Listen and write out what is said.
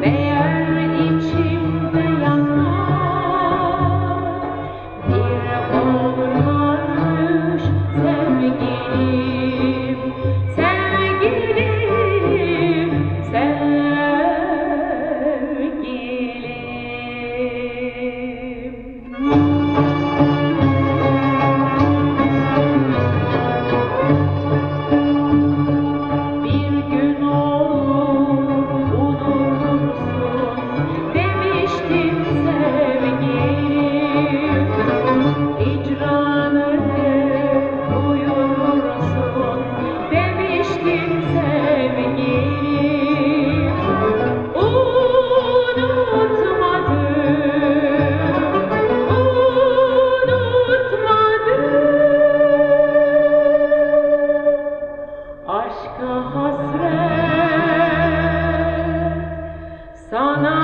They Sana